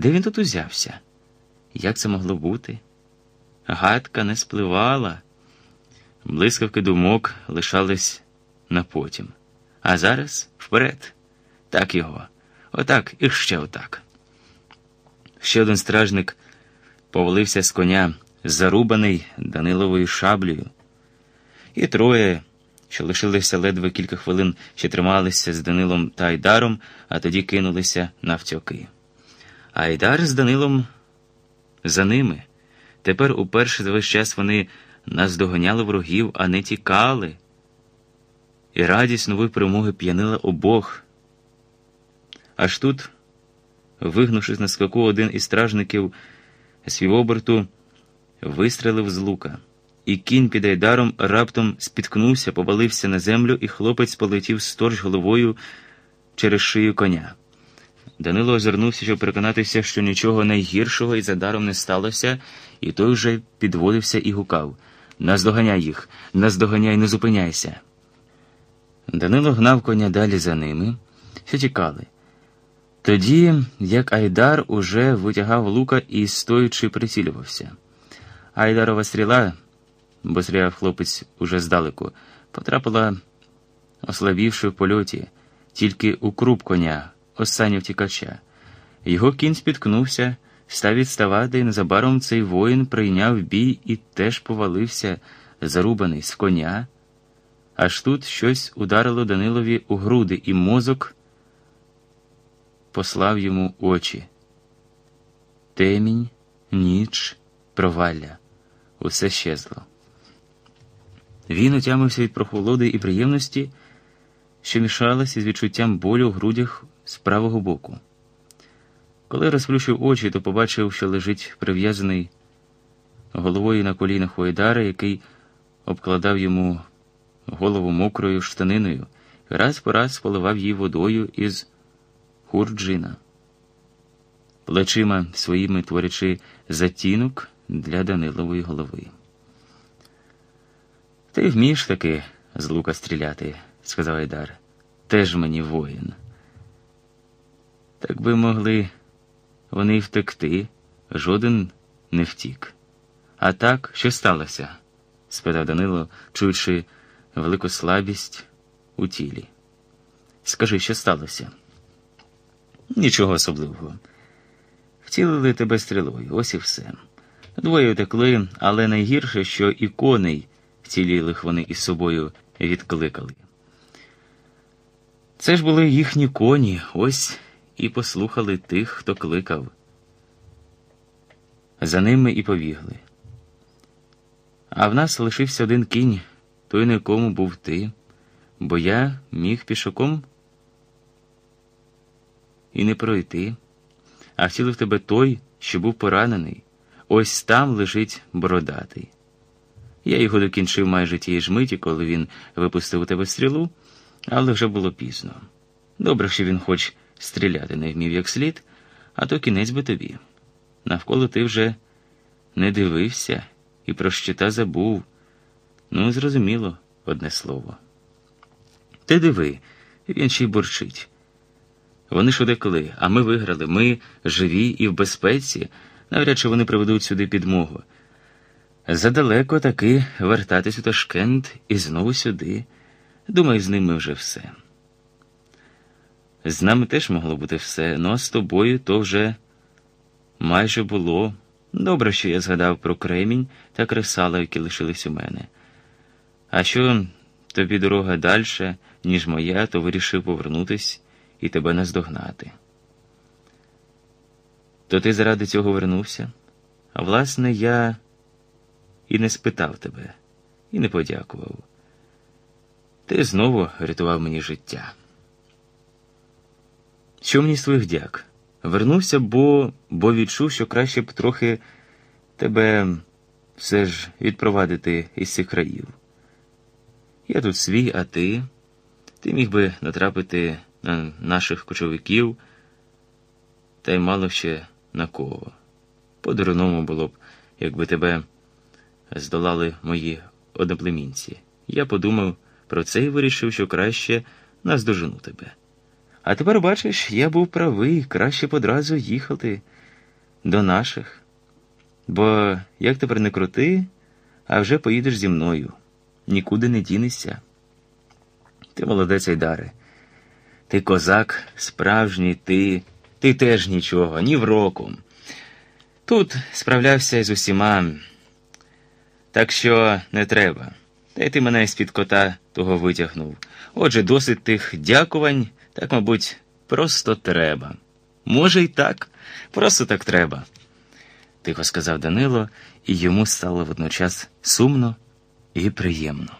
Де він тут узявся? Як це могло бути? Гадка не спливала. Блискавки думок лишались на потім. А зараз вперед. Так його. Отак і ще отак. Ще один стражник повалився з коня, зарубаний Даниловою шаблею. І троє, що лишилися ледве кілька хвилин, ще трималися з Данилом та Айдаром, а тоді кинулися навтьоки. Айдар з Данилом за ними. Тепер уперше за весь час вони наздоганяли ворогів, а не тікали. І радість нової перемоги п'янила обох. Аж тут, вигнувшись на скаку, один із стражників свівоберту вистрелив з лука, і кінь під айдаром раптом спіткнувся, повалився на землю, і хлопець полетів сторч головою через шию коня. Данило озирнувся, щоб переконатися, що нічого найгіршого із Адаром не сталося, і той вже підводився і гукав Наздоганяй їх, наздоганяй, не зупиняйся. Данило гнав коня далі за ними, що тікали. Тоді, як Айдар уже витягав лука і стоючи прицілювався. Айдарова стріла, бо стріляв хлопець уже здалеку, потрапила, ослабівши в польоті, тільки у круп коня, останнього втікача. Його кінь спіткнувся, став відставати, і незабаром цей воїн прийняв бій і теж повалився, зарубаний з коня. Аж тут щось ударило Данилові у груди, і мозок послав йому очі. Темінь, ніч, провалля усе щезло. Він отямився від прохолоди і приємності, що мішалася з відчуттям болю в грудях з правого боку. Коли розплющив очі, то побачив, що лежить прив'язаний головою на колінах у який обкладав йому голову мокрою штаниною і раз по раз поливав її водою із хурджина, плечима своїми творячи затінок для Данилової голови. Ти вмієш таки з лука стріляти, сказав Айдар. Теж мені воїн. Так би могли вони втекти, жоден не втік. А так, що сталося? спитав Данило, чуючи велику слабість у тілі. Скажи, що сталося? Нічого особливого. Втілили тебе стрілою, ось і все. Двоє утекли, але найгірше, що і коней вцілілих вони із собою відкликали. Це ж були їхні коні, ось і послухали тих, хто кликав. За ними і побігли. А в нас лишився один кінь, той, на якому був ти, бо я міг пішоком і не пройти, а втілив тебе той, що був поранений. Ось там лежить бородатий. Я його докінчив майже тієї ж миті, коли він випустив у тебе стрілу, але вже було пізно. Добре, що він хоч стріляти не вмів як слід, а то кінець би тобі. Навколо ти вже не дивився і про щита забув. Ну, зрозуміло, одне слово. Ти диви, він ще й бурчить. Вони ж удекли, а ми виграли. Ми живі і в безпеці, навряд чи вони приведуть сюди підмогу. Задалеко таки вертатись у Ташкент і знову сюди. Думаю, з ними вже все. З нами теж могло бути все, ну а з тобою то вже майже було. Добре, що я згадав про кремінь та кресала, які лишились у мене. А що тобі дорога дальше, ніж моя, то вирішив повернутись і тебе наздогнати. То ти заради цього вернувся? А власне, я і не спитав тебе, і не подякував. Ти знову рятував мені життя. З твоїх дяк? Вернувся, бо бо відчув, що краще б трохи тебе все ж відпровадити із цих країв. Я тут свій, а ти. Ти міг би натрапити на наших кочовиків, та й мало ще на кого. По-дурному було б, якби тебе здолали мої одноплемінці. Я подумав про це і вирішив, що краще наздожену тебе. А тепер, бачиш, я був правий, краще б одразу їхати. до наших. Бо як тепер не крути, а вже поїдеш зі мною. Нікуди не дінешся. Ти молодець Айдаре. Ти козак, справжній, ти, ти теж нічого, ні в року. Тут справлявся з усіма. Так що не треба. Та й ти мене з-під кота того витягнув. Отже, досить тих дякувань, так, мабуть, просто треба. Може, й так, просто так треба, тихо сказав Данило, і йому стало водночас сумно і приємно.